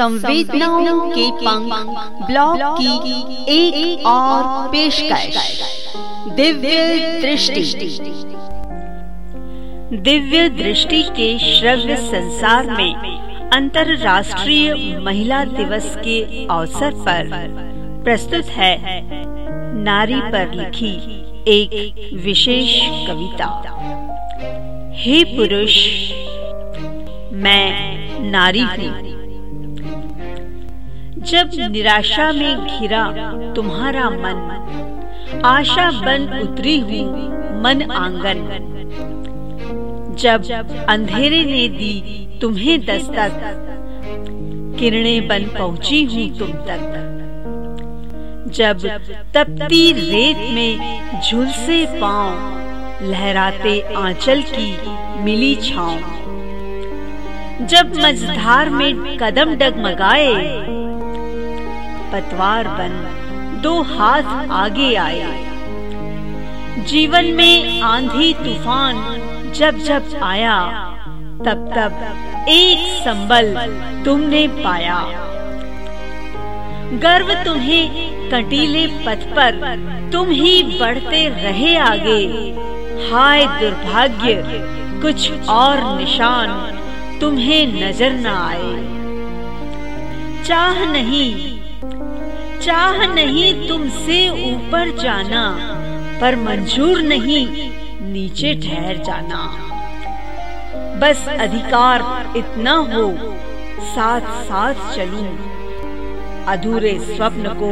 संवेदनाओं के पंख ब्लॉग की एक, एक और पेशकश। दिव्य दृष्टि। दिव्य दृष्टि के श्रव्य संसार में अंतरराष्ट्रीय महिला दिवस के अवसर पर प्रस्तुत है नारी पर लिखी एक विशेष कविता। हे पुरुष मैं नारी हूँ। जब निराशा में घिरा तुम्हारा मन, आशा बन उतरी हुई मन आँगन। जब अंधेरे ने दी तुम्हें दस्तक, किरणें बन पहुँची हूँ तुम तक। जब तपती रेत में झुलसे पाँव, लहराते आंचल की मिली छाव। जब मझधार में कदम डगमगाए पतवार बन, दो हाथ आगे आए। जीवन में आंधी तूफ़ान जब जब आया, तब तब एक संबल तुमने पाया। गर्व तुम्हें कटीले पथ पर, तुम ही बढ़ते रहे आगे। हाय दुर्भाग्य, कुछ और निशान तुम्हें नज़र न आए। चाह नहीं चाह नहीं तुमसे ऊपर जाना, पर मंजूर नहीं नीचे ठहर जाना। बस अधिकार इतना हो साथ साथ चलूँ। अधूरे स्वप्न को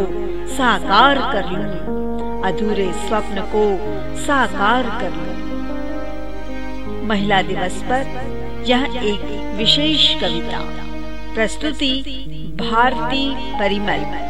साकार कर लूँ। अधूरे स्वप्न को साकार कर लूँ। महिला दिवस पर यह एक विशेष कविता। प्रस्तुति भारती परिमल।